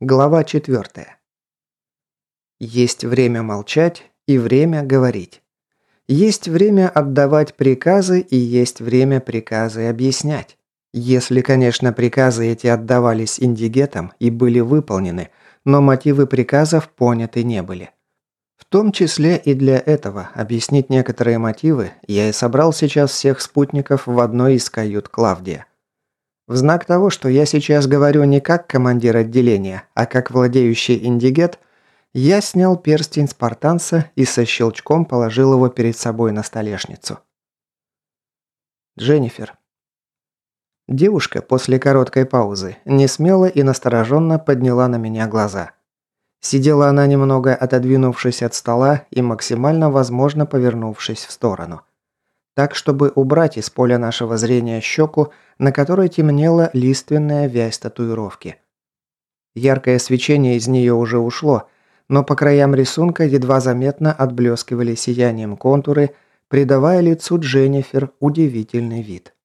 Глава 4. Есть время молчать и время говорить. Есть время отдавать приказы и есть время приказы объяснять. Если, конечно, приказы эти отдавались индигетам и были выполнены, но мотивы приказов поняты не были. В том числе и для этого объяснить некоторые мотивы я и собрал сейчас всех спутников в одной из кают Клавдия. В знак того, что я сейчас говорю не как командир отделения, а как владеющий индигет, я снял перстень спартанца и со щелчком положил его перед собой на столешницу. Дженнифер. Девушка после короткой паузы несмело и настороженно подняла на меня глаза. Сидела она немного отодвинувшись от стола и максимально возможно повернувшись в сторону так, чтобы убрать из поля нашего зрения щеку, на которой темнела лиственная вязь татуировки. Яркое свечение из нее уже ушло, но по краям рисунка едва заметно отблескивали сиянием контуры, придавая лицу Дженнифер удивительный вид.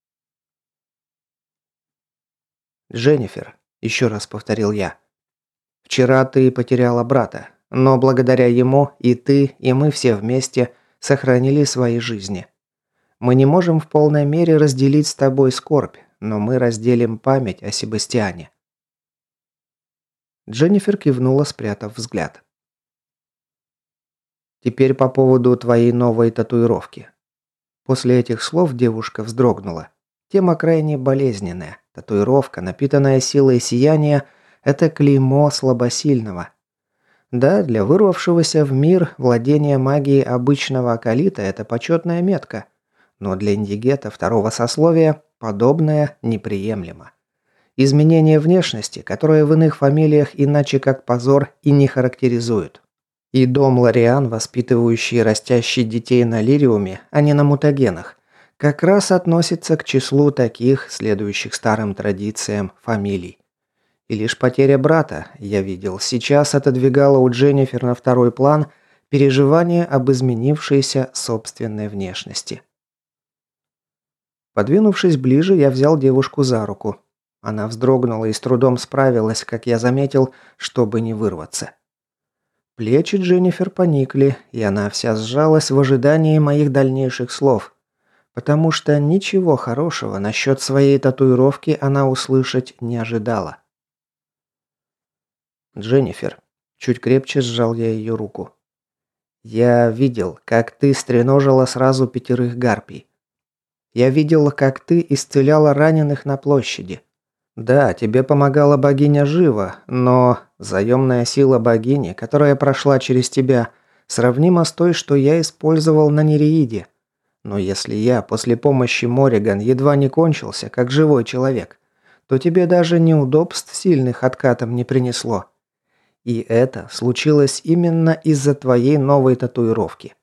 «Дженнифер», – еще раз повторил я, – «вчера ты потеряла брата, но благодаря ему и ты, и мы все вместе сохранили свои жизни. Мы не можем в полной мере разделить с тобой скорбь, но мы разделим память о Себастьяне». Дженнифер кивнула, спрятав взгляд. «Теперь по поводу твоей новой татуировки». После этих слов девушка вздрогнула. Тема крайне болезненная. Татуировка, напитанная силой сияния, это клеймо слабосильного. Да, для вырвавшегося в мир владения магией обычного акалита это почетная метка. Но для индигета второго сословия подобное неприемлемо. Изменение внешности, которое в иных фамилиях иначе как позор и не характеризуют. И дом Лориан, воспитывающий и растящий детей на лириуме, а не на мутагенах, как раз относится к числу таких, следующих старым традициям, фамилий. И лишь потеря брата, я видел, сейчас отодвигала у Дженнифер на второй план переживание об изменившейся собственной внешности. Подвинувшись ближе, я взял девушку за руку. Она вздрогнула и с трудом справилась, как я заметил, чтобы не вырваться. Плечи Дженнифер поникли, и она вся сжалась в ожидании моих дальнейших слов, потому что ничего хорошего насчет своей татуировки она услышать не ожидала. «Дженнифер», – чуть крепче сжал я ее руку. «Я видел, как ты стреножила сразу пятерых гарпий. Я видел, как ты исцеляла раненых на площади. Да, тебе помогала богиня Жива, но заемная сила богини, которая прошла через тебя, сравнима с той, что я использовал на Нереиде. Но если я после помощи Мориган едва не кончился, как живой человек, то тебе даже неудобств сильных откатом не принесло. И это случилось именно из-за твоей новой татуировки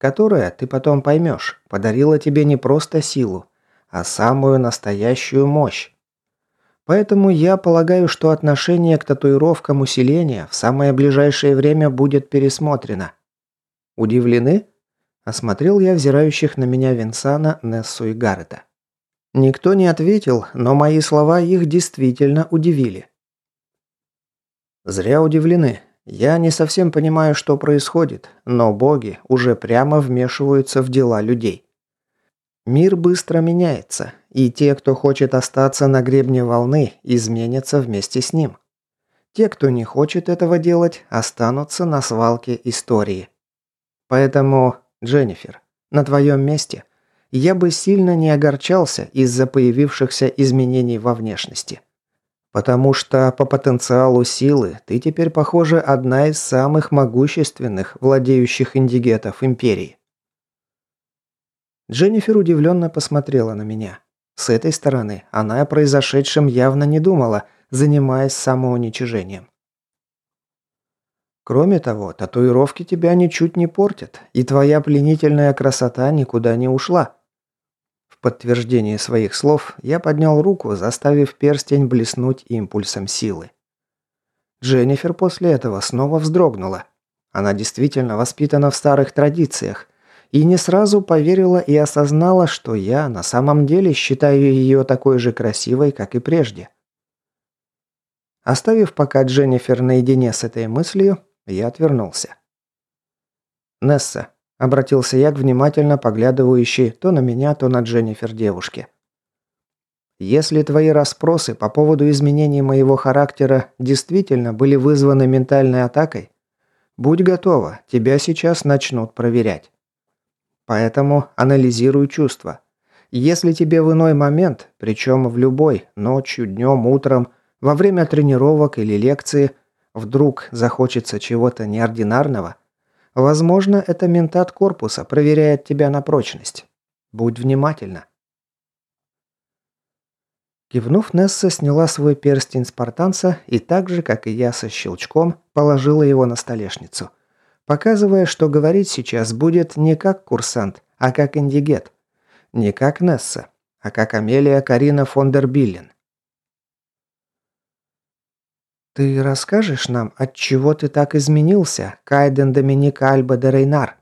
которая, ты потом поймешь, подарила тебе не просто силу, а самую настоящую мощь. Поэтому я полагаю, что отношение к татуировкам усиления в самое ближайшее время будет пересмотрено. Удивлены? Осмотрел я взирающих на меня Винсана, Нессу и Гаррета. Никто не ответил, но мои слова их действительно удивили. Зря удивлены. Я не совсем понимаю, что происходит, но боги уже прямо вмешиваются в дела людей. Мир быстро меняется, и те, кто хочет остаться на гребне волны, изменятся вместе с ним. Те, кто не хочет этого делать, останутся на свалке истории. Поэтому, Дженнифер, на твоем месте я бы сильно не огорчался из-за появившихся изменений во внешности. Потому что по потенциалу силы ты теперь, похоже, одна из самых могущественных, владеющих индигетов империи. Дженнифер удивленно посмотрела на меня. С этой стороны она о произошедшем явно не думала, занимаясь самоуничижением. Кроме того, татуировки тебя ничуть не портят, и твоя пленительная красота никуда не ушла подтверждение своих слов я поднял руку, заставив перстень блеснуть импульсом силы. Дженнифер после этого снова вздрогнула. Она действительно воспитана в старых традициях и не сразу поверила и осознала, что я на самом деле считаю ее такой же красивой, как и прежде. Оставив пока Дженнифер наедине с этой мыслью, я отвернулся. «Несса», – обратился я к внимательно поглядывающей то на меня, то на Дженнифер девушке. «Если твои расспросы по поводу изменений моего характера действительно были вызваны ментальной атакой, будь готова, тебя сейчас начнут проверять. Поэтому анализируй чувства. Если тебе в иной момент, причем в любой, ночью, днем, утром, во время тренировок или лекции, вдруг захочется чего-то неординарного, возможно, это ментат корпуса проверяет тебя на прочность. Будь внимательна. Кивнув, Несса сняла свой перстень спартанца и так же, как и я со щелчком, положила его на столешницу, показывая, что говорить сейчас будет не как курсант, а как индигет – не как Несса, а как Амелия Карина фон дер Биллен. «Ты расскажешь нам, от чего ты так изменился, Кайден Доминик Альба де Рейнар?»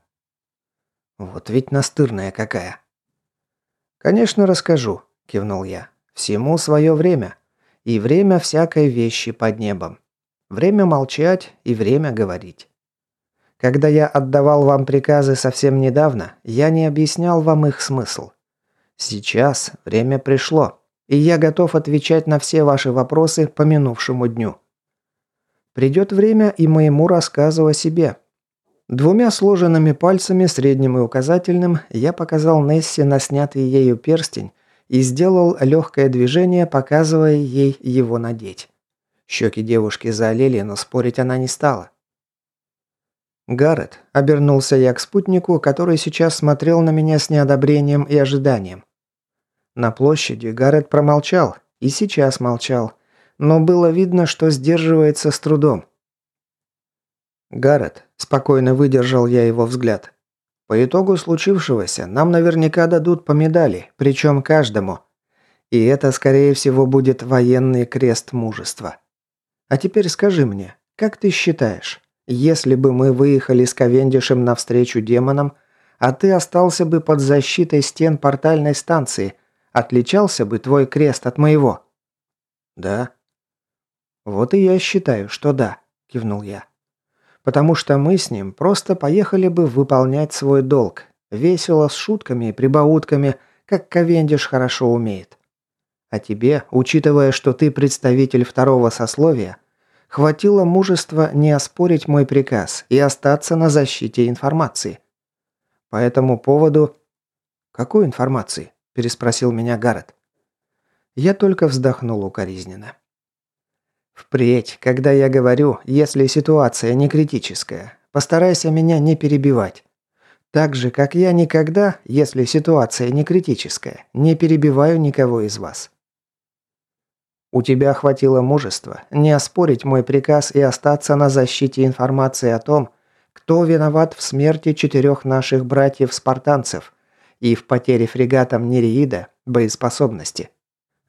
«Вот ведь настырная какая!» «Конечно, расскажу», – кивнул я. «Всему свое время. И время всякой вещи под небом. Время молчать и время говорить. Когда я отдавал вам приказы совсем недавно, я не объяснял вам их смысл. Сейчас время пришло, и я готов отвечать на все ваши вопросы по минувшему дню. Придет время и моему рассказу о себе. Двумя сложенными пальцами, средним и указательным, я показал Нессе на снятый ею перстень и сделал легкое движение, показывая ей его надеть. Щеки девушки заолели, но спорить она не стала. «Гаррет», — обернулся я к спутнику, который сейчас смотрел на меня с неодобрением и ожиданием. На площади Гаррет промолчал, и сейчас молчал, но было видно, что сдерживается с трудом. «Гаррет», – спокойно выдержал я его взгляд. «По итогу случившегося нам наверняка дадут по медали, причем каждому. И это, скорее всего, будет военный крест мужества. А теперь скажи мне, как ты считаешь, если бы мы выехали с Ковендишем навстречу демонам, а ты остался бы под защитой стен портальной станции, Отличался бы твой крест от моего?» «Да». «Вот и я считаю, что да», – кивнул я. «Потому что мы с ним просто поехали бы выполнять свой долг, весело, с шутками и прибаутками, как Ковендиш хорошо умеет. А тебе, учитывая, что ты представитель второго сословия, хватило мужества не оспорить мой приказ и остаться на защите информации. По этому поводу... Какой информации? переспросил меня Гаррет. Я только вздохнул укоризненно. Впредь, когда я говорю, если ситуация не критическая, постарайся меня не перебивать. Так же, как я никогда, если ситуация не критическая, не перебиваю никого из вас. У тебя хватило мужества не оспорить мой приказ и остаться на защите информации о том, кто виноват в смерти четырех наших братьев-спартанцев, и в потере фрегатом Нереида боеспособности.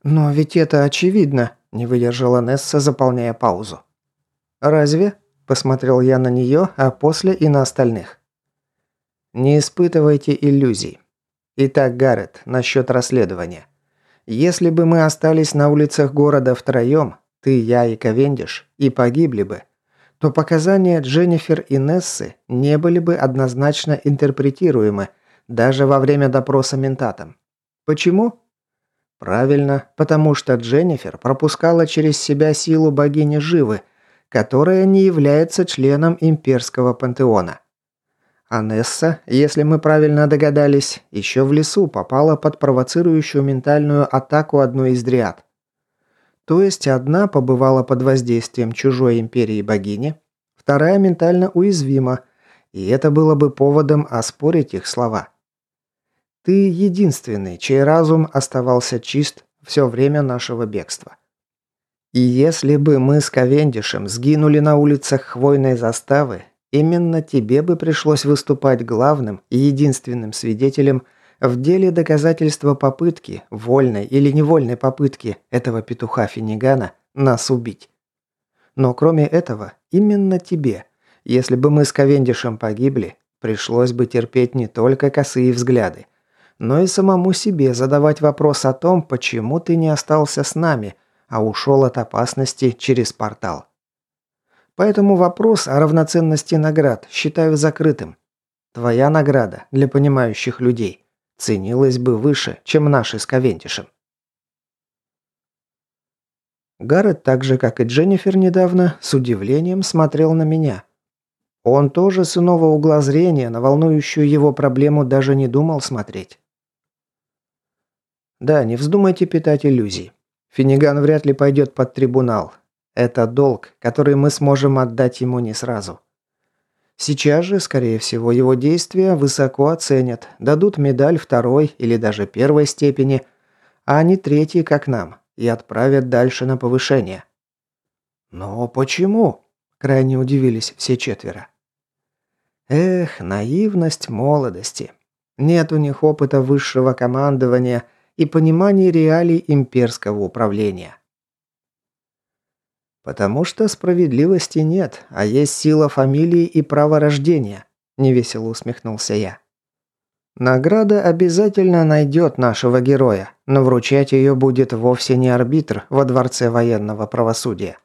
«Но ведь это очевидно», – не выдержала Несса, заполняя паузу. «Разве?» – посмотрел я на нее, а после и на остальных. «Не испытывайте иллюзий. Итак, Гаррет, насчет расследования. Если бы мы остались на улицах города втроем, ты, я и Ковендиш, и погибли бы, то показания Дженнифер и Нессы не были бы однозначно интерпретируемы – даже во время допроса ментатом. Почему? Правильно, потому что Дженнифер пропускала через себя силу богини Живы, которая не является членом имперского пантеона. Анесса, если мы правильно догадались, еще в лесу попала под провоцирующую ментальную атаку одной из дриад. То есть одна побывала под воздействием чужой империи богини, вторая ментально уязвима, и это было бы поводом оспорить их слова. Ты единственный, чей разум оставался чист все время нашего бегства. И если бы мы с Ковендишем сгинули на улицах хвойной заставы, именно тебе бы пришлось выступать главным и единственным свидетелем в деле доказательства попытки, вольной или невольной попытки этого петуха Финигана нас убить. Но кроме этого, именно тебе, если бы мы с Ковендишем погибли, пришлось бы терпеть не только косые взгляды, но и самому себе задавать вопрос о том, почему ты не остался с нами, а ушел от опасности через портал. Поэтому вопрос о равноценности наград считаю закрытым. Твоя награда для понимающих людей ценилась бы выше, чем наши с Ковентишем. Гаррет, так же как и Дженнифер недавно, с удивлением смотрел на меня. Он тоже с иного угла зрения на волнующую его проблему даже не думал смотреть. Да, не вздумайте питать иллюзий. Финиган вряд ли пойдет под трибунал. Это долг, который мы сможем отдать ему не сразу. Сейчас же, скорее всего, его действия высоко оценят, дадут медаль второй или даже первой степени, а не третьей, как нам, и отправят дальше на повышение. Но почему? Крайне удивились все четверо. Эх, наивность молодости. Нет у них опыта высшего командования – и понимании реалий имперского управления. «Потому что справедливости нет, а есть сила фамилии и право рождения», – невесело усмехнулся я. «Награда обязательно найдет нашего героя, но вручать ее будет вовсе не арбитр во Дворце военного правосудия.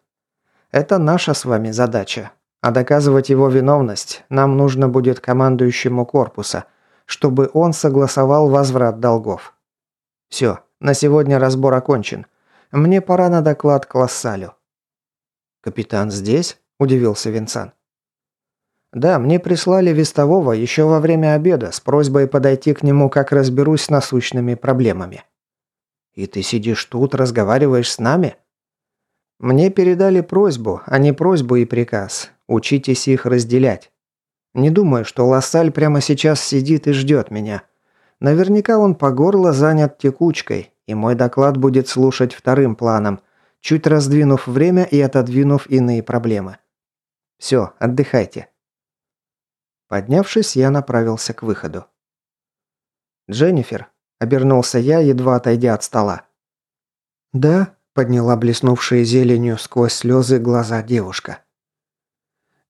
Это наша с вами задача, а доказывать его виновность нам нужно будет командующему корпуса, чтобы он согласовал возврат долгов. Все, на сегодня разбор окончен. Мне пора на доклад к Лассалю». «Капитан здесь?» – удивился Винсан. «Да, мне прислали вестового еще во время обеда с просьбой подойти к нему, как разберусь с насущными проблемами». «И ты сидишь тут, разговариваешь с нами?» «Мне передали просьбу, а не просьбу и приказ. Учитесь их разделять. Не думаю, что Лассаль прямо сейчас сидит и ждет меня. Наверняка он по горло занят текучкой, и мой доклад будет слушать вторым планом, чуть раздвинув время и отодвинув иные проблемы. Все, отдыхайте. Поднявшись, я направился к выходу. «Дженнифер», – обернулся я, едва отойдя от стола. «Да», – подняла блеснувшие зеленью сквозь слезы глаза девушка.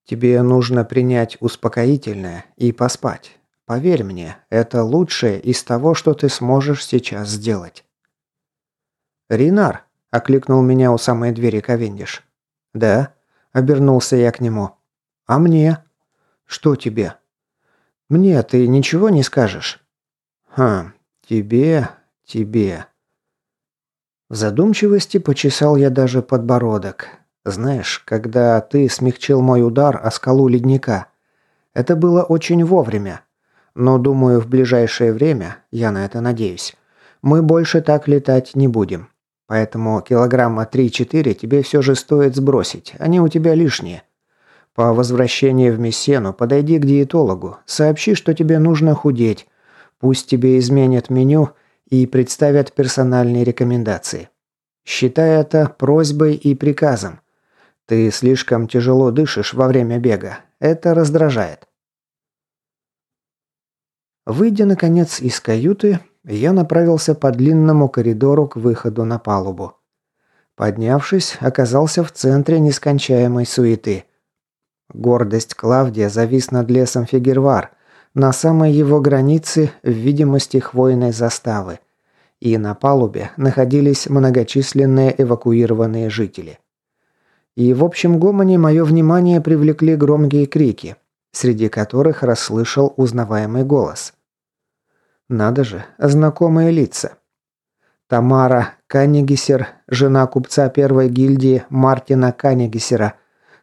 «Тебе нужно принять успокоительное и поспать. Поверь мне, это лучшее из того, что ты сможешь сейчас сделать. «Ринар!» – окликнул меня у самой двери Ковендиш. «Да?» – обернулся я к нему. «А мне?» «Что тебе?» «Мне ты ничего не скажешь?» «Хм, тебе, тебе...» В задумчивости почесал я даже подбородок. Знаешь, когда ты смягчил мой удар о скалу ледника, это было очень вовремя. Но думаю, в ближайшее время, я на это надеюсь, мы больше так летать не будем. Поэтому килограмма 3-4 тебе все же стоит сбросить, они у тебя лишние. По возвращении в Мессену подойди к диетологу, сообщи, что тебе нужно худеть. Пусть тебе изменят меню и представят персональные рекомендации. Считай это просьбой и приказом. Ты слишком тяжело дышишь во время бега. Это раздражает. Выйдя, наконец, из каюты, я направился по длинному коридору к выходу на палубу. Поднявшись, оказался в центре нескончаемой суеты. Гордость Клавдия завис над лесом Фигервар, на самой его границе в видимости хвойной заставы. И на палубе находились многочисленные эвакуированные жители. И в общем гомоне мое внимание привлекли громкие крики, среди которых расслышал узнаваемый голос. Надо же, знакомые лица. Тамара Каннигисер, жена купца первой гильдии Мартина Каннигисера,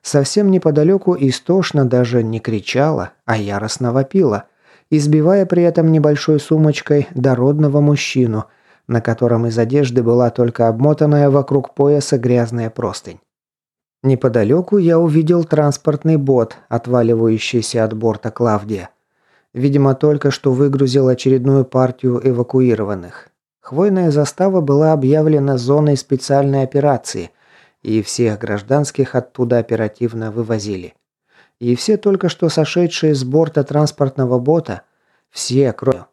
совсем неподалеку истошно даже не кричала, а яростно вопила, избивая при этом небольшой сумочкой дородного мужчину, на котором из одежды была только обмотанная вокруг пояса грязная простынь. Неподалеку я увидел транспортный бот, отваливающийся от борта Клавдия. Видимо, только что выгрузил очередную партию эвакуированных. Хвойная застава была объявлена зоной специальной операции, и всех гражданских оттуда оперативно вывозили. И все только что сошедшие с борта транспортного бота, все, кроме...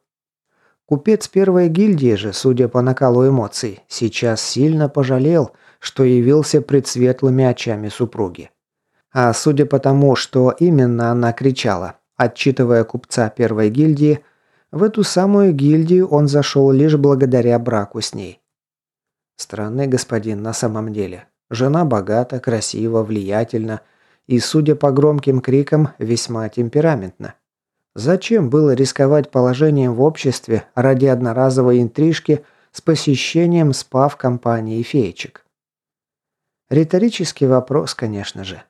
Купец первой гильдии же, судя по накалу эмоций, сейчас сильно пожалел, что явился пред светлыми очами супруги. А судя по тому, что именно она кричала, Отчитывая купца первой гильдии, в эту самую гильдию он зашел лишь благодаря браку с ней. Странный господин на самом деле. Жена богата, красива, влиятельна и, судя по громким крикам, весьма темпераментна. Зачем было рисковать положением в обществе ради одноразовой интрижки с посещением спа в компании феечек? Риторический вопрос, конечно же.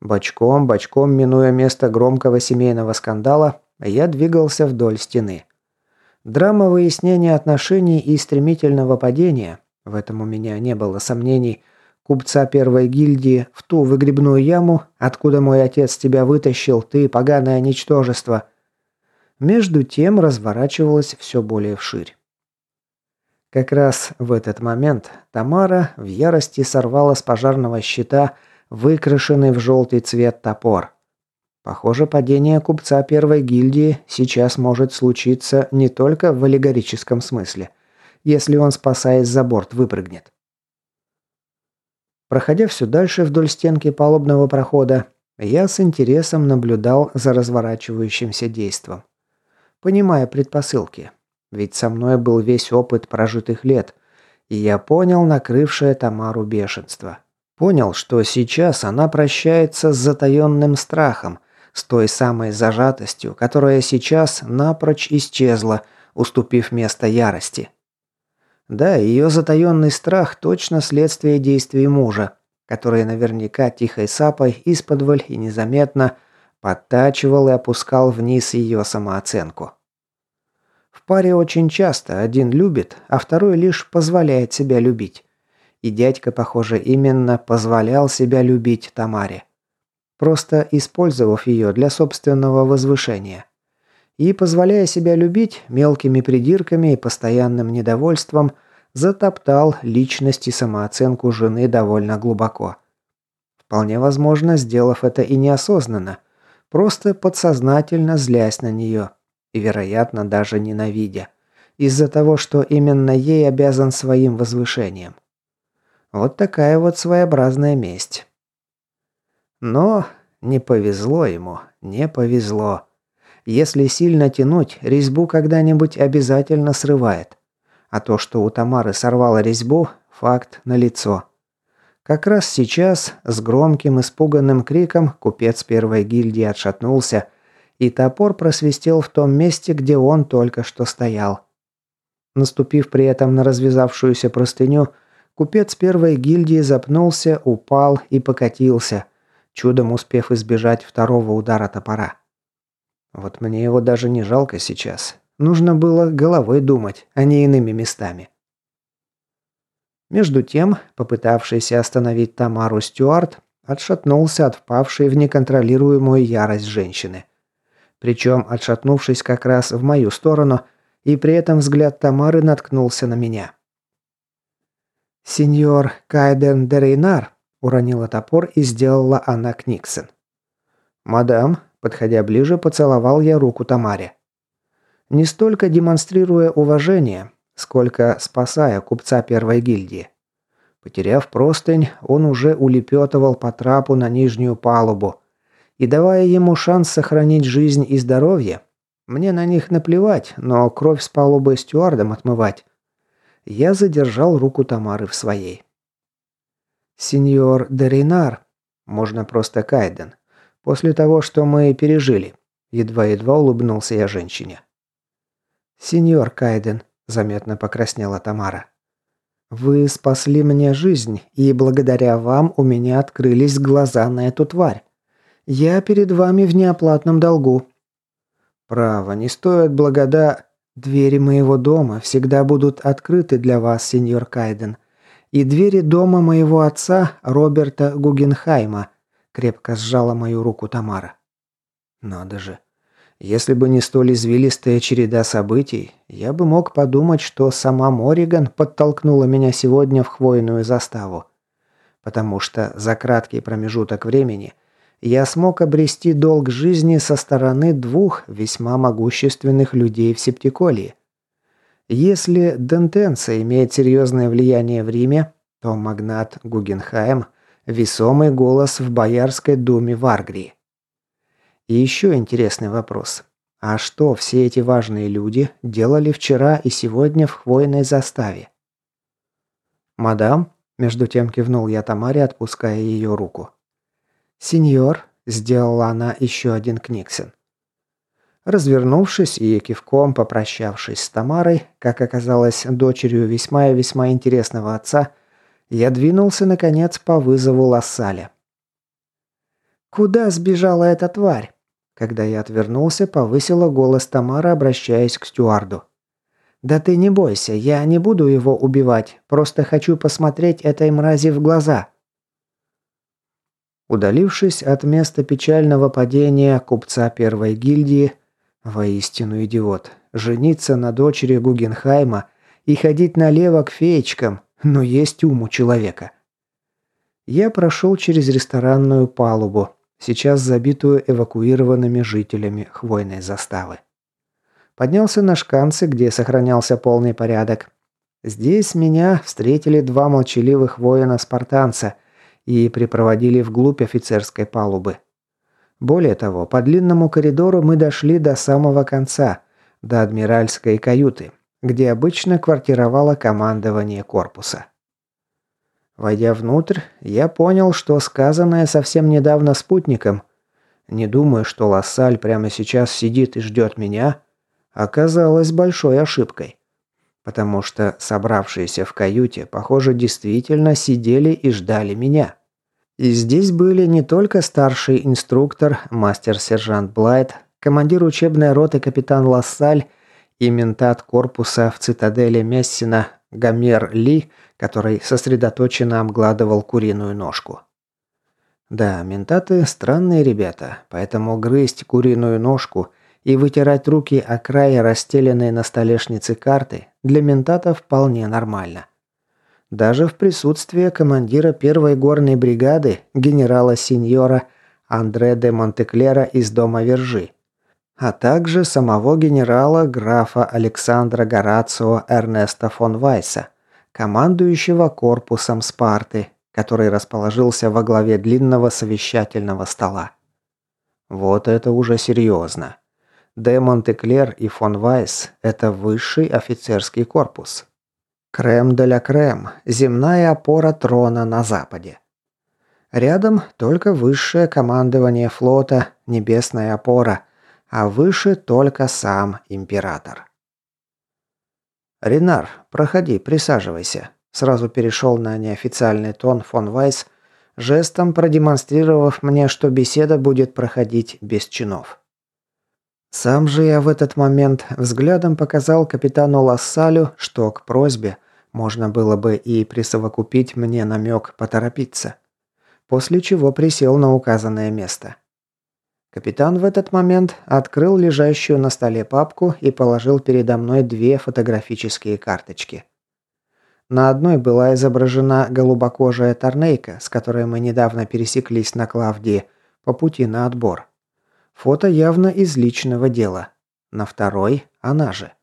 Бочком, бочком, минуя место громкого семейного скандала, я двигался вдоль стены. Драма выяснения отношений и стремительного падения, в этом у меня не было сомнений, купца первой гильдии в ту выгребную яму, откуда мой отец тебя вытащил, ты поганое ничтожество. Между тем разворачивалось все более вширь. Как раз в этот момент Тамара в ярости сорвала с пожарного щита выкрашенный в желтый цвет топор. Похоже, падение купца первой гильдии сейчас может случиться не только в аллегорическом смысле, если он, спасаясь за борт, выпрыгнет. Проходя все дальше вдоль стенки палубного прохода, я с интересом наблюдал за разворачивающимся действом. Понимая предпосылки, ведь со мной был весь опыт прожитых лет, и я понял накрывшее Тамару бешенство. Понял, что сейчас она прощается с затаенным страхом – с той самой зажатостью, которая сейчас напрочь исчезла, уступив место ярости. Да, ее затаенный страх точно следствие действий мужа, который наверняка тихой сапой исподволь и незаметно подтачивал и опускал вниз ее самооценку. В паре очень часто один любит, а второй лишь позволяет себя любить. И дядька, похоже, именно позволял себя любить Тамаре просто использовав ее для собственного возвышения. И, позволяя себя любить, мелкими придирками и постоянным недовольством затоптал личность и самооценку жены довольно глубоко. Вполне возможно, сделав это и неосознанно, просто подсознательно злясь на нее и, вероятно, даже ненавидя, из-за того, что именно ей обязан своим возвышением. Вот такая вот своеобразная месть. Но не повезло ему, не повезло. Если сильно тянуть, резьбу когда-нибудь обязательно срывает. А то, что у Тамары сорвало резьбу, факт налицо. Как раз сейчас, с громким испуганным криком, купец первой гильдии отшатнулся, и топор просвистел в том месте, где он только что стоял. Наступив при этом на развязавшуюся простыню, купец первой гильдии запнулся, упал и покатился, чудом успев избежать второго удара топора. Вот мне его даже не жалко сейчас. Нужно было головой думать, а не иными местами. Между тем, попытавшийся остановить Тамару Стюарт, отшатнулся от впавшей в неконтролируемую ярость женщины. Причем отшатнувшись как раз в мою сторону, и при этом взгляд Тамары наткнулся на меня. «Сеньор Кайден де Рейнар», Уронила топор и сделала она Книксон. «Мадам», подходя ближе, поцеловал я руку Тамаре. Не столько демонстрируя уважение, сколько спасая купца первой гильдии. Потеряв простынь, он уже улепетывал по трапу на нижнюю палубу. И давая ему шанс сохранить жизнь и здоровье, мне на них наплевать, но кровь с палубы стюардом отмывать. Я задержал руку Тамары в своей. «Сеньор Деринар, можно просто Кайден, после того, что мы пережили», едва-едва улыбнулся я женщине. «Сеньор Кайден», заметно покраснела Тамара. «Вы спасли мне жизнь, и благодаря вам у меня открылись глаза на эту тварь. Я перед вами в неоплатном долгу». «Право, не стоит благода...» «Двери моего дома всегда будут открыты для вас, сеньор Кайден и двери дома моего отца Роберта Гугенхайма», – крепко сжала мою руку Тамара. «Надо же. Если бы не столь извилистая череда событий, я бы мог подумать, что сама Мориган подтолкнула меня сегодня в хвойную заставу. Потому что за краткий промежуток времени я смог обрести долг жизни со стороны двух весьма могущественных людей в Септиколии. Если Дентенца имеет серьезное влияние в Риме, то магнат Гугенхайм – весомый голос в Боярской думе в Аргрии. И еще интересный вопрос. А что все эти важные люди делали вчера и сегодня в хвойной заставе? «Мадам?» – между тем кивнул я Тамаре, отпуская ее руку. «Сеньор», – сделала она еще один книгсен. Развернувшись и кивком попрощавшись с Тамарой, как оказалось, дочерью весьма и весьма интересного отца, я двинулся, наконец, по вызову Лассаля. «Куда сбежала эта тварь?» Когда я отвернулся, повысила голос Тамара, обращаясь к стюарду. «Да ты не бойся, я не буду его убивать, просто хочу посмотреть этой мрази в глаза». Удалившись от места печального падения купца первой гильдии, Воистину идиот. Жениться на дочери Гугенхайма и ходить налево к феечкам, но есть ум у человека. Я прошел через ресторанную палубу, сейчас забитую эвакуированными жителями хвойной заставы. Поднялся на шканцы, где сохранялся полный порядок. Здесь меня встретили два молчаливых воина-спартанца и припроводили вглубь офицерской палубы. Более того, по длинному коридору мы дошли до самого конца, до адмиральской каюты, где обычно квартировало командование корпуса. Войдя внутрь, я понял, что сказанное совсем недавно спутником, не думаю, что Лассаль прямо сейчас сидит и ждет меня, оказалось большой ошибкой. Потому что собравшиеся в каюте, похоже, действительно сидели и ждали меня. И здесь были не только старший инструктор, мастер-сержант Блайт, командир учебной роты капитан Лассаль и ментат корпуса в цитадели Мессина Гомер Ли, который сосредоточенно обгладывал куриную ножку. Да, ментаты странные ребята, поэтому грызть куриную ножку и вытирать руки о край расстеленной на столешнице карты для ментата вполне нормально. Даже в присутствии командира первой горной бригады, генерала-сеньора Андре де Монтеклера из дома Вержи, а также самого генерала графа Александра Горацио Эрнеста фон Вайса, командующего корпусом Спарты, который расположился во главе длинного совещательного стола. Вот это уже серьезно. Де Монтеклер и фон Вайс – это высший офицерский корпус, Крем де ля крем – земная опора трона на западе. Рядом только высшее командование флота, небесная опора, а выше только сам император. «Ренар, проходи, присаживайся», – сразу перешел на неофициальный тон фон Вайс, жестом продемонстрировав мне, что беседа будет проходить без чинов. Сам же я в этот момент взглядом показал капитану Лассалю, что к просьбе можно было бы и присовокупить мне намек поторопиться. После чего присел на указанное место. Капитан в этот момент открыл лежащую на столе папку и положил передо мной две фотографические карточки. На одной была изображена голубокожая торнейка, с которой мы недавно пересеклись на Клавдии, по пути на отбор. Фото явно из личного дела. На второй – она же.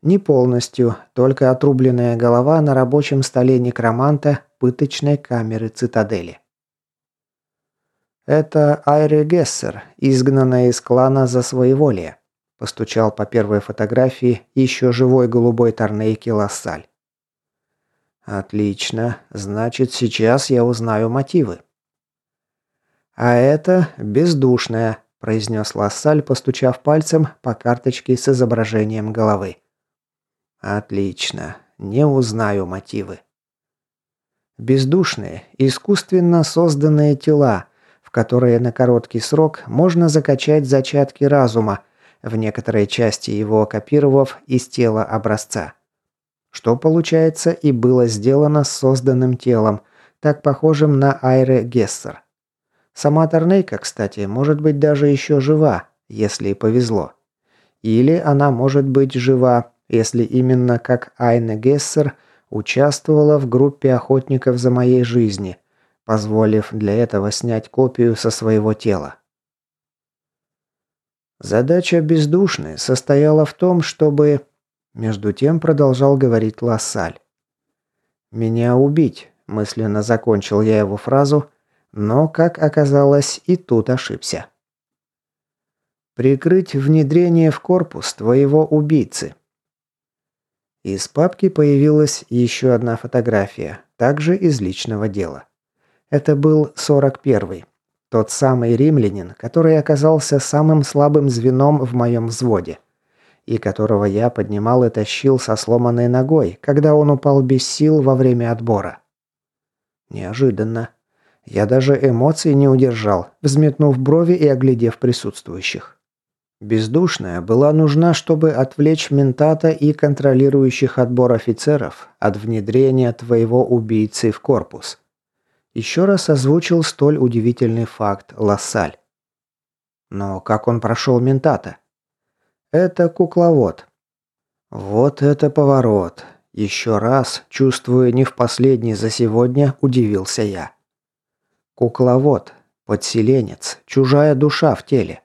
Не полностью, только отрубленная голова на рабочем столе некроманта пыточной камеры цитадели. «Это Айри Гессер, изгнанная из клана за своеволие», постучал по первой фотографии еще живой голубой торнейки Лассаль. «Отлично. Значит, сейчас я узнаю мотивы». «А это бездушная», – произнес Лассаль, постучав пальцем по карточке с изображением головы. «Отлично. Не узнаю мотивы». Бездушные, искусственно созданные тела, в которые на короткий срок можно закачать зачатки разума, в некоторой части его копировав из тела образца. Что получается и было сделано с созданным телом, так похожим на Айре Гессер. Сама Торнейка, кстати, может быть даже еще жива, если повезло. Или она может быть жива, если именно как Айне Гессер участвовала в группе охотников за моей жизни, позволив для этого снять копию со своего тела. Задача бездушной состояла в том, чтобы... Между тем продолжал говорить Лассаль. «Меня убить», мысленно закончил я его фразу – но, как оказалось, и тут ошибся. Прикрыть внедрение в корпус твоего убийцы. Из папки появилась еще одна фотография, также из личного дела. Это был 41-й. Тот самый римлянин, который оказался самым слабым звеном в моем взводе. И которого я поднимал и тащил со сломанной ногой, когда он упал без сил во время отбора. Неожиданно. Я даже эмоций не удержал, взметнув брови и оглядев присутствующих. Бездушная была нужна, чтобы отвлечь ментата и контролирующих отбор офицеров от внедрения твоего убийцы в корпус. Еще раз озвучил столь удивительный факт Лассаль. Но как он прошел ментата? Это кукловод. Вот это поворот. Еще раз, чувствуя не в последний за сегодня, удивился я. Кукловод, подселенец, чужая душа в теле.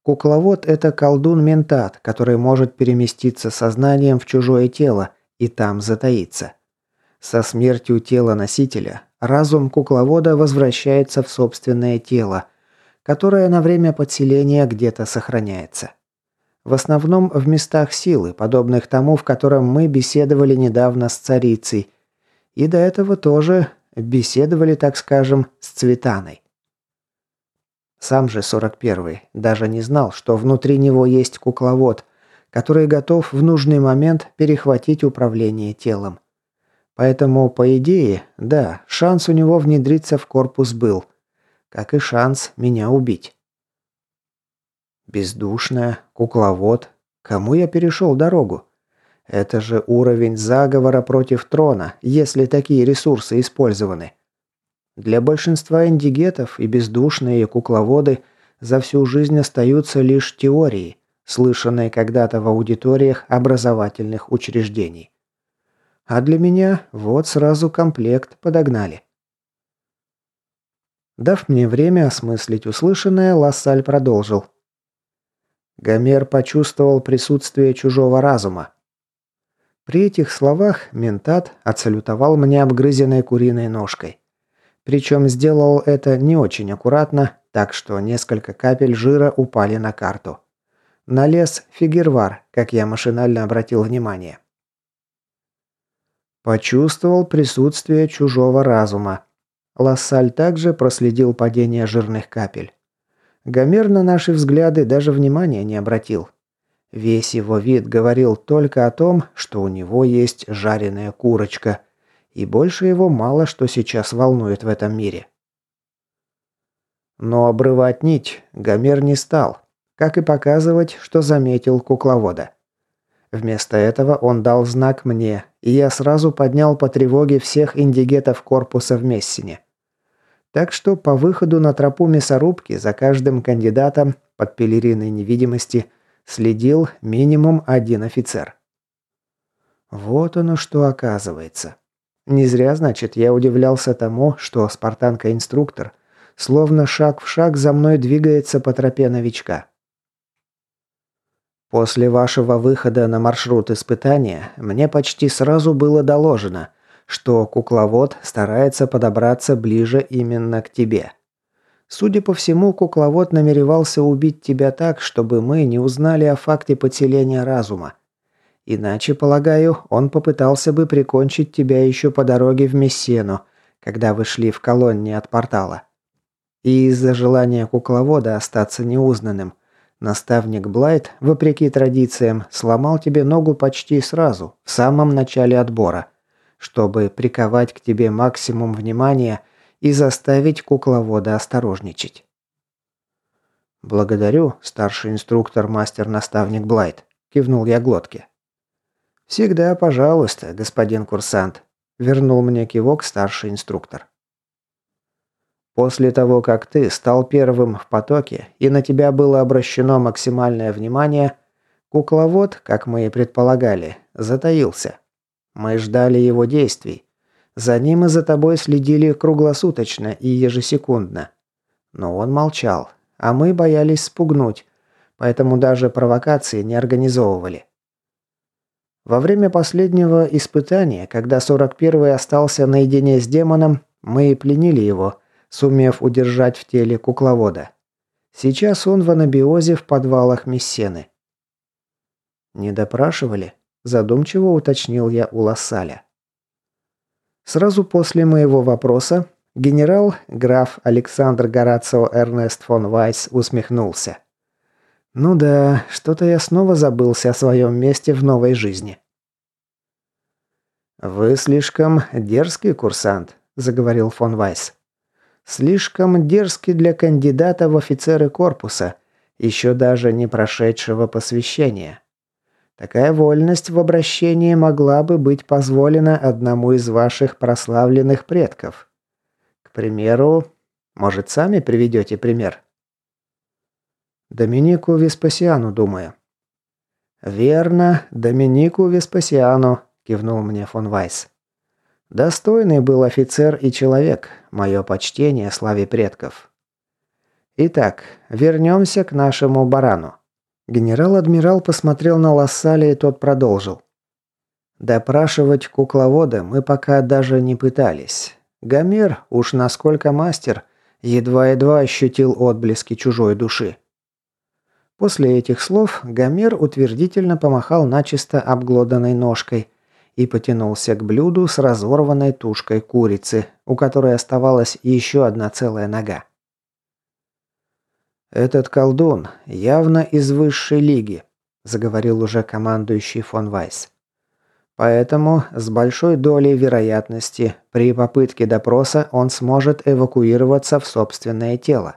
Кукловод – это колдун-ментат, который может переместиться сознанием в чужое тело и там затаиться. Со смертью тела носителя разум кукловода возвращается в собственное тело, которое на время подселения где-то сохраняется. В основном в местах силы, подобных тому, в котором мы беседовали недавно с царицей. И до этого тоже беседовали, так скажем, с Цветаной. Сам же 41-й даже не знал, что внутри него есть кукловод, который готов в нужный момент перехватить управление телом. Поэтому, по идее, да, шанс у него внедриться в корпус был. Как и шанс меня убить. Бездушная, кукловод. Кому я перешел дорогу? Это же уровень заговора против трона, если такие ресурсы использованы. Для большинства индигетов и бездушные кукловоды за всю жизнь остаются лишь теории, слышанные когда-то в аудиториях образовательных учреждений. А для меня вот сразу комплект подогнали. Дав мне время осмыслить услышанное, Лассаль продолжил. Гомер почувствовал присутствие чужого разума. При этих словах ментат отсалютовал мне обгрызенной куриной ножкой. Причем сделал это не очень аккуратно, так что несколько капель жира упали на карту. Налез фигервар, как я машинально обратил внимание. Почувствовал присутствие чужого разума. Лассаль также проследил падение жирных капель. Гомер на наши взгляды даже внимания не обратил. Весь его вид говорил только о том, что у него есть жареная курочка, и больше его мало что сейчас волнует в этом мире. Но обрывать нить Гомер не стал, как и показывать, что заметил кукловода. Вместо этого он дал знак мне, и я сразу поднял по тревоге всех индигетов корпуса в Мессине. Так что по выходу на тропу мясорубки за каждым кандидатом под пелериной невидимости следил минимум один офицер. Вот оно что оказывается. Не зря, значит, я удивлялся тому, что спартанка-инструктор словно шаг в шаг за мной двигается по тропе новичка. После вашего выхода на маршрут испытания мне почти сразу было доложено, что кукловод старается подобраться ближе именно к тебе. Судя по всему, кукловод намеревался убить тебя так, чтобы мы не узнали о факте подселения разума. Иначе, полагаю, он попытался бы прикончить тебя еще по дороге в Мессену, когда вы шли в колонне от портала. И из-за желания кукловода остаться неузнанным – Наставник Блайт, вопреки традициям, сломал тебе ногу почти сразу, в самом начале отбора, чтобы приковать к тебе максимум внимания и заставить кукловода осторожничать. «Благодарю, старший инструктор-мастер-наставник Блайт», – кивнул я глотке. «Всегда пожалуйста, господин курсант», – вернул мне кивок старший инструктор. После того, как ты стал первым в потоке и на тебя было обращено максимальное внимание, кукловод, как мы и предполагали, затаился. Мы ждали его действий. За ним и за тобой следили круглосуточно и ежесекундно. Но он молчал, а мы боялись спугнуть, поэтому даже провокации не организовывали. Во время последнего испытания, когда 41-й остался наедине с демоном, мы и пленили его – сумев удержать в теле кукловода. Сейчас он в анабиозе в подвалах Мессены. «Не допрашивали?» – задумчиво уточнил я у Лассаля. Сразу после моего вопроса генерал граф Александр Горацио Эрнест фон Вайс усмехнулся. Ну да, что-то я снова забылся о своем месте в новой жизни. Вы слишком дерзкий курсант, заговорил фон Вайс. Слишком дерзкий для кандидата в офицеры корпуса, еще даже не прошедшего посвящения. Такая вольность в обращении могла бы быть позволена одному из ваших прославленных предков. К примеру, может, сами приведете пример? Доминику Веспасиану, думаю. Верно, Доминику Веспасиану, кивнул мне фон Вайс. Достойный был офицер и человек, мое почтение славе предков. Итак, вернемся к нашему барану. Генерал-адмирал посмотрел на Лассаля, и тот продолжил. Допрашивать кукловода мы пока даже не пытались. Гомер, уж насколько мастер, едва-едва ощутил отблески чужой души. После этих слов Гомер утвердительно помахал начисто обглоданной ножкой и потянулся к блюду с разорванной тушкой курицы, у которой оставалась еще одна целая нога. «Этот колдун явно из высшей лиги», – заговорил уже командующий фон Вайс. «Поэтому с большой долей вероятности при попытке допроса он сможет эвакуироваться в собственное тело.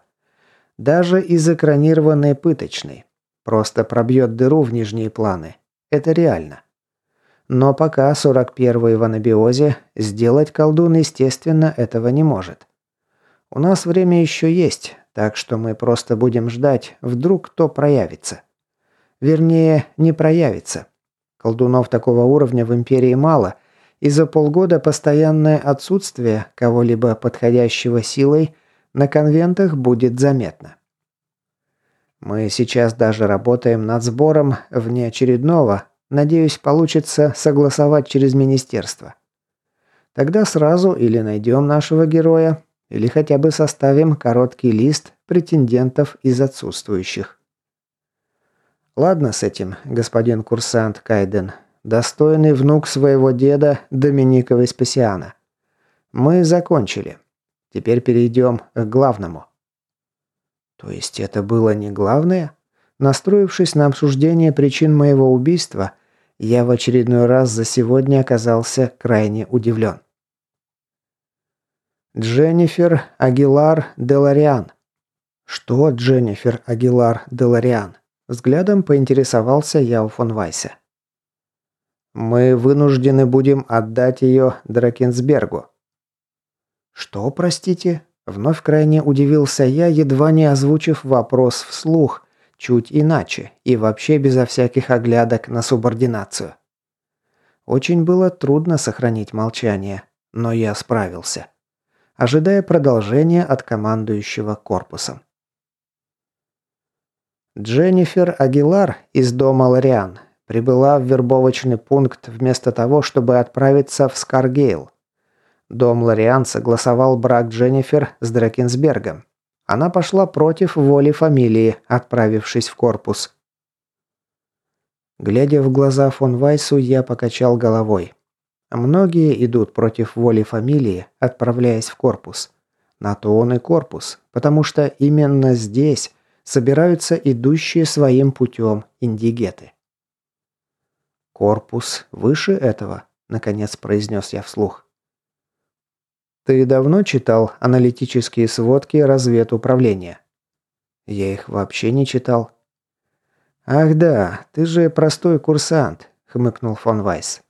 Даже из экранированной пыточной. Просто пробьет дыру в нижние планы. Это реально. Но пока 41-й в анабиозе, сделать колдун, естественно, этого не может. У нас время еще есть, так что мы просто будем ждать, вдруг кто проявится. Вернее, не проявится. Колдунов такого уровня в Империи мало, и за полгода постоянное отсутствие кого-либо подходящего силой на конвентах будет заметно. Мы сейчас даже работаем над сбором внеочередного, надеюсь, получится согласовать через министерство. Тогда сразу или найдем нашего героя, или хотя бы составим короткий лист претендентов из отсутствующих. Ладно с этим, господин курсант Кайден. Достойный внук своего деда Доминика Веспасиана. Мы закончили. Теперь перейдем к главному. То есть это было не главное? Настроившись на обсуждение причин моего убийства, я в очередной раз за сегодня оказался крайне удивлен. Дженнифер Агилар Делариан. Что Дженнифер Агилар Делариан? Взглядом поинтересовался я у фон Вайса. Мы вынуждены будем отдать ее Дракенсбергу. Что, простите? Вновь крайне удивился я, едва не озвучив вопрос вслух, чуть иначе и вообще безо всяких оглядок на субординацию. Очень было трудно сохранить молчание, но я справился ожидая продолжения от командующего корпусом. Дженнифер Агилар из дома Лориан прибыла в вербовочный пункт вместо того, чтобы отправиться в Скаргейл. Дом Лориан согласовал брак Дженнифер с Дрекенсбергом. Она пошла против воли фамилии, отправившись в корпус. Глядя в глаза фон Вайсу, я покачал головой. Многие идут против воли фамилии, отправляясь в корпус. На то он и корпус, потому что именно здесь собираются идущие своим путем индигеты. «Корпус выше этого», – наконец произнес я вслух. «Ты давно читал аналитические сводки разведуправления?» «Я их вообще не читал». «Ах да, ты же простой курсант», – хмыкнул фон Вайс.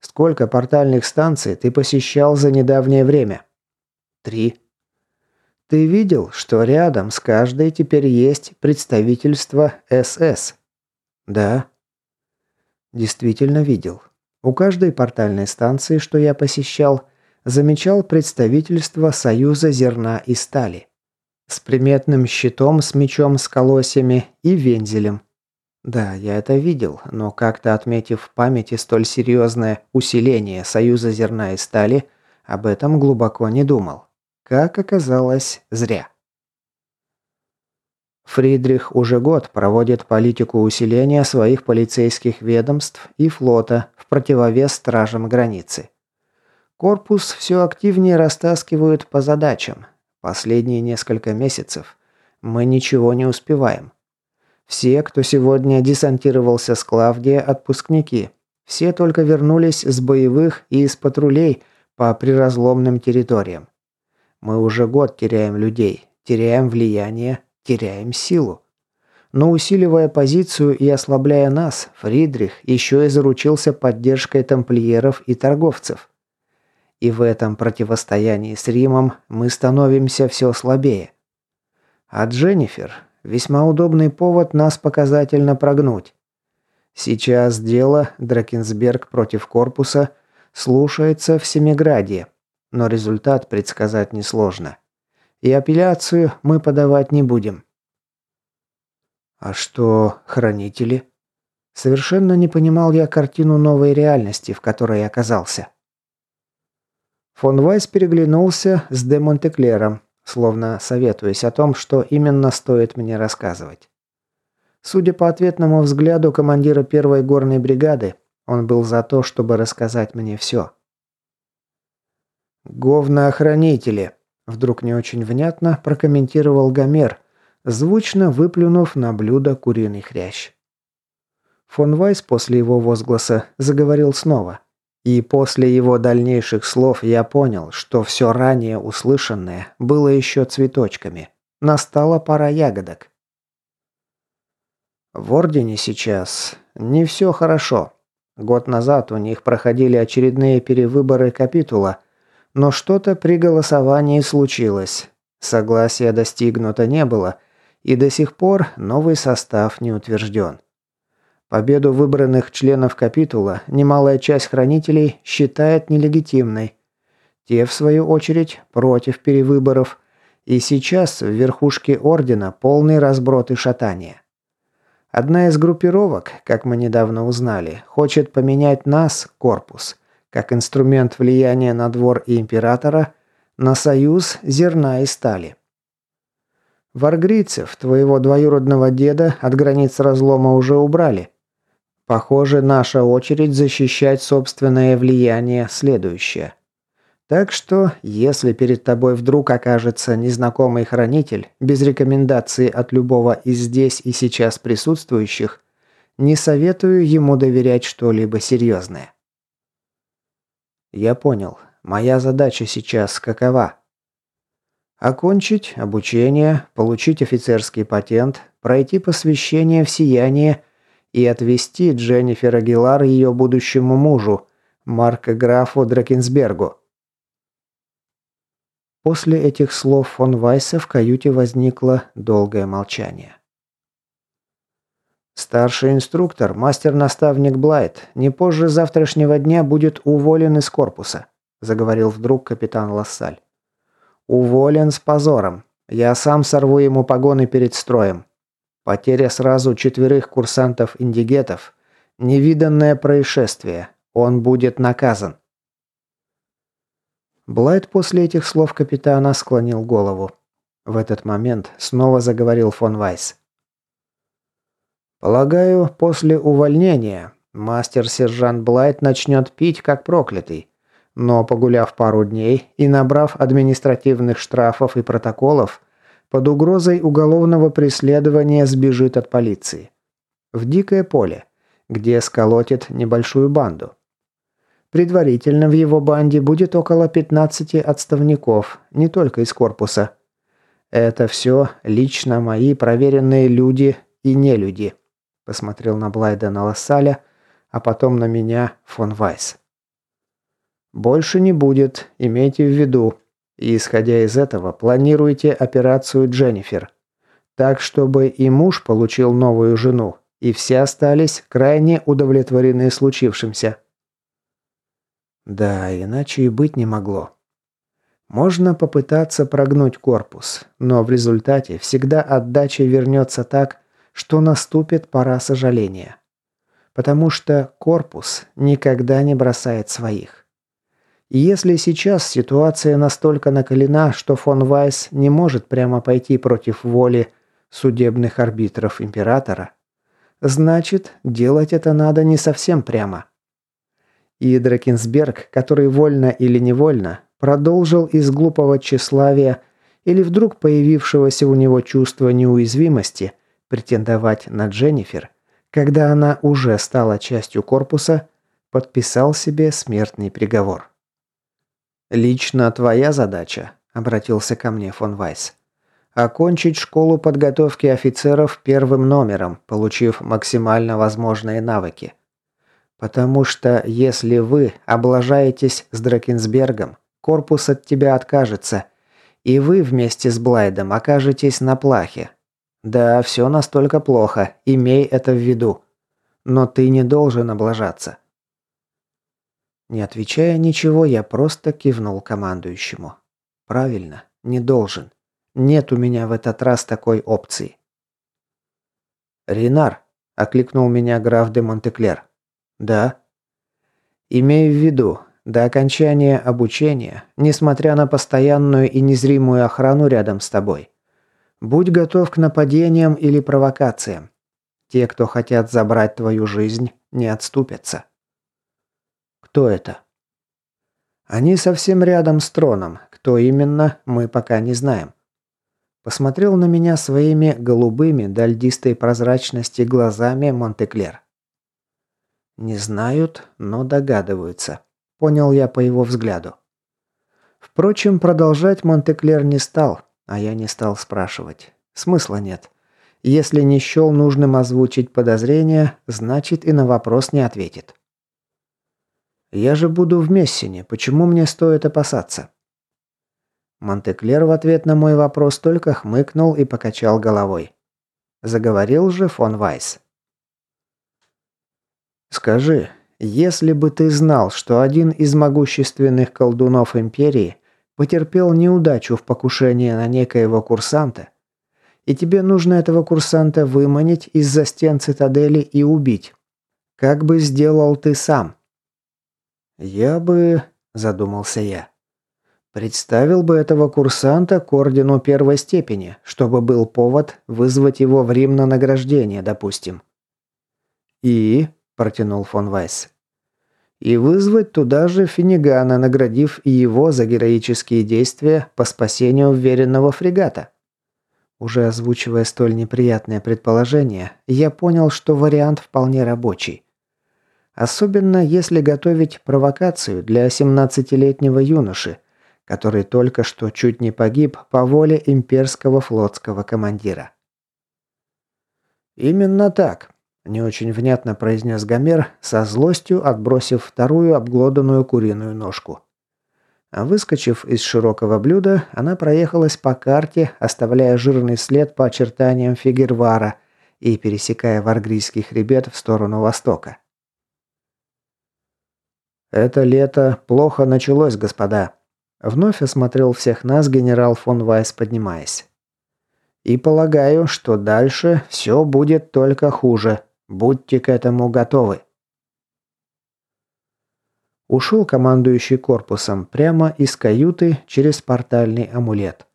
Сколько портальных станций ты посещал за недавнее время? Три. Ты видел, что рядом с каждой теперь есть представительство СС? Да. Действительно видел. У каждой портальной станции, что я посещал, замечал представительство Союза зерна и стали. С приметным щитом с мечом с колосьями и вензелем. Да, я это видел, но как-то отметив в памяти столь серьезное усиление союза зерна и стали, об этом глубоко не думал. Как оказалось, зря. Фридрих уже год проводит политику усиления своих полицейских ведомств и флота в противовес стражам границы. Корпус все активнее растаскивают по задачам. Последние несколько месяцев мы ничего не успеваем. Все, кто сегодня десантировался с Клавдия, отпускники. Все только вернулись с боевых и из патрулей по приразломным территориям. Мы уже год теряем людей, теряем влияние, теряем силу. Но усиливая позицию и ослабляя нас, Фридрих еще и заручился поддержкой тамплиеров и торговцев. И в этом противостоянии с Римом мы становимся все слабее. А Дженнифер – весьма удобный повод нас показательно прогнуть. Сейчас дело Дракенсберг против корпуса слушается в Семиграде, но результат предсказать несложно и апелляцию мы подавать не будем. А что хранители? Совершенно не понимал я картину новой реальности, в которой оказался. Фон Вайс переглянулся с де Монтеклером, словно советуясь о том, что именно стоит мне рассказывать. Судя по ответному взгляду командира первой горной бригады, он был за то, чтобы рассказать мне все. «Говноохранители», Вдруг не очень внятно прокомментировал Гомер, звучно выплюнув на блюдо куриный хрящ. Фон Вайс после его возгласа заговорил снова. И после его дальнейших слов я понял, что все ранее услышанное было еще цветочками. Настала пора ягодок. В Ордене сейчас не все хорошо. Год назад у них проходили очередные перевыборы капитула – но что-то при голосовании случилось. Согласия достигнуто не было, и до сих пор новый состав не утвержден. Победу выбранных членов капитула немалая часть хранителей считает нелегитимной. Те, в свою очередь, против перевыборов. И сейчас в верхушке Ордена полный разброд и шатание. Одна из группировок, как мы недавно узнали, хочет поменять нас, корпус, как инструмент влияния на двор и императора, на союз зерна и стали. Варгрийцев, твоего двоюродного деда, от границ разлома уже убрали. Похоже, наша очередь защищать собственное влияние следующее. Так что, если перед тобой вдруг окажется незнакомый хранитель, без рекомендации от любого из здесь и сейчас присутствующих, не советую ему доверять что-либо серьезное. Я понял. Моя задача сейчас какова? Окончить обучение, получить офицерский патент, пройти посвящение в сияние и отвести Дженнифер Агилар ее будущему мужу, Марка графу Дракенсбергу. После этих слов фон Вайса в каюте возникло долгое молчание. Старший инструктор, мастер-наставник Блайт, не позже завтрашнего дня будет уволен из корпуса, заговорил вдруг капитан Лассаль. Уволен с позором. Я сам сорву ему погоны перед строем. Потеря сразу четверых курсантов-индигетов. Невиданное происшествие. Он будет наказан. Блайт после этих слов капитана склонил голову. В этот момент снова заговорил фон Вайс. Полагаю, после увольнения мастер-сержант Блайт начнет пить как проклятый. Но погуляв пару дней и набрав административных штрафов и протоколов, под угрозой уголовного преследования сбежит от полиции. В дикое поле, где сколотит небольшую банду. Предварительно в его банде будет около 15 отставников, не только из корпуса. Это все лично мои проверенные люди и не люди. Посмотрел на Блайдена Лассаля, а потом на меня фон Вайс. «Больше не будет, имейте в виду. И исходя из этого, планируйте операцию Дженнифер. Так, чтобы и муж получил новую жену, и все остались крайне удовлетворены случившимся». Да, иначе и быть не могло. Можно попытаться прогнуть корпус, но в результате всегда отдача вернется так, что наступит пора сожаления. Потому что корпус никогда не бросает своих. И если сейчас ситуация настолько накалена, что фон Вайс не может прямо пойти против воли, судебных арбитров императора, значит, делать это надо не совсем прямо. И Дракенсберг, который вольно или невольно продолжил из глупого тщеславия или вдруг появившегося у него чувства неуязвимости претендовать на Дженнифер, когда она уже стала частью корпуса, подписал себе смертный приговор. «Лично твоя задача», – обратился ко мне фон Вайс, – «окончить школу подготовки офицеров первым номером, получив максимально возможные навыки. Потому что если вы облажаетесь с Дракенсбергом, корпус от тебя откажется, и вы вместе с Блайдом окажетесь на плахе. Да, все настолько плохо, имей это в виду. Но ты не должен облажаться. Не отвечая ничего, я просто кивнул командующему. Правильно, не должен. Нет у меня в этот раз такой опции. «Ренар», – окликнул меня граф де Монтеклер. «Да». «Имею в виду, до окончания обучения, несмотря на постоянную и незримую охрану рядом с тобой, будь готов к нападениям или провокациям. Те, кто хотят забрать твою жизнь, не отступятся». Кто это? Они совсем рядом с троном. Кто именно, мы пока не знаем. Посмотрел на меня своими голубыми до льдистой прозрачности глазами Монтеклер. Не знают, но догадываются. Понял я по его взгляду. Впрочем, продолжать Монтеклер не стал, а я не стал спрашивать. Смысла нет. Если не счел нужным озвучить подозрения, значит и на вопрос не ответит. Я же буду в Мессине, почему мне стоит опасаться?» Монтеклер в ответ на мой вопрос только хмыкнул и покачал головой. Заговорил же фон Вайс. «Скажи, если бы ты знал, что один из могущественных колдунов Империи потерпел неудачу в покушении на некоего курсанта, и тебе нужно этого курсанта выманить из-за стен цитадели и убить, как бы сделал ты сам?» «Я бы...» – задумался я. «Представил бы этого курсанта к ордену первой степени, чтобы был повод вызвать его в Рим на награждение, допустим». «И...» – протянул фон Вайс. «И вызвать туда же Финигана, наградив и его за героические действия по спасению вверенного фрегата». Уже озвучивая столь неприятное предположение, я понял, что вариант вполне рабочий. Особенно если готовить провокацию для 17-летнего юноши, который только что чуть не погиб по воле имперского флотского командира. «Именно так», – не очень внятно произнес Гомер, со злостью отбросив вторую обглоданную куриную ножку. А выскочив из широкого блюда, она проехалась по карте, оставляя жирный след по очертаниям Фигервара и пересекая Варгрийский хребет в сторону востока. «Это лето плохо началось, господа», – вновь осмотрел всех нас генерал фон Вайс, поднимаясь. «И полагаю, что дальше все будет только хуже. Будьте к этому готовы». Ушел командующий корпусом прямо из каюты через портальный амулет.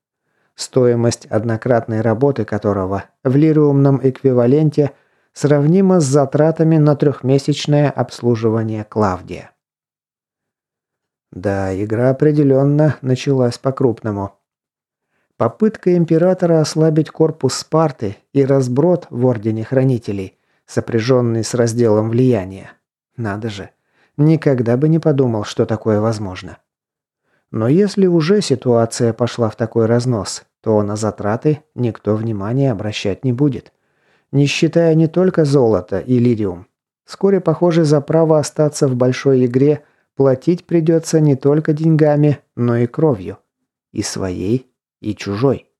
Стоимость однократной работы которого в лириумном эквиваленте сравнима с затратами на трехмесячное обслуживание Клавдия. Да, игра определенно началась по-крупному. Попытка императора ослабить корпус Спарты и разброд в Ордене Хранителей, сопряженный с разделом влияния. Надо же. Никогда бы не подумал, что такое возможно. Но если уже ситуация пошла в такой разнос, то на затраты никто внимания обращать не будет. Не считая не только золото и лидиум. Вскоре, похоже, за право остаться в большой игре – Платить придется не только деньгами, но и кровью. И своей, и чужой.